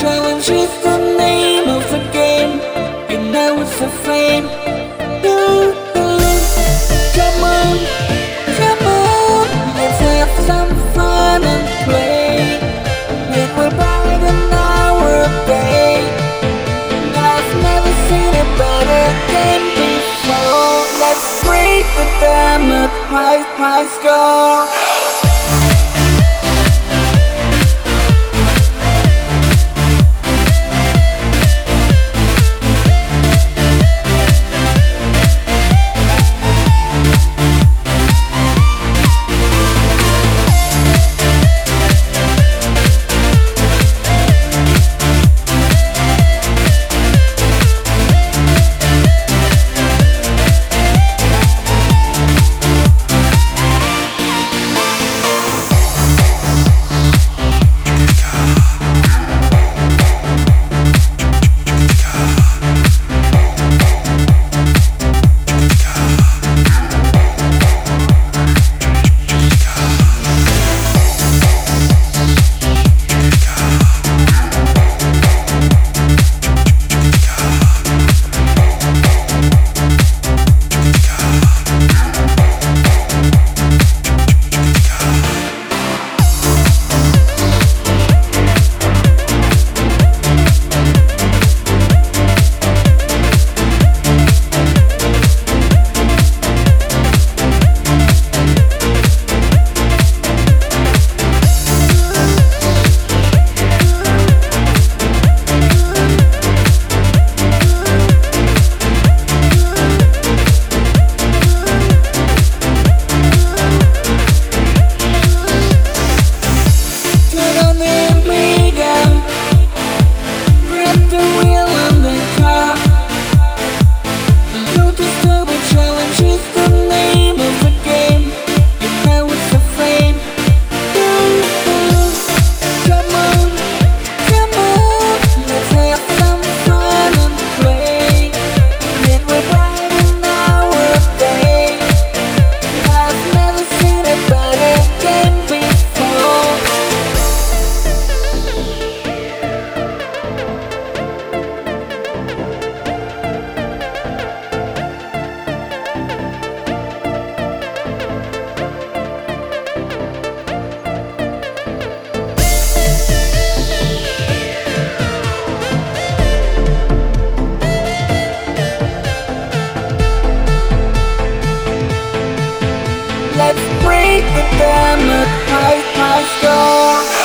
Challenge is the name of the game, and now it's the fame. Come on, come on, let's have some fun and play. About an hour a. I've never seen a better game before. Let's break the diamond, prize, prize, score. Break the dam at high, high score.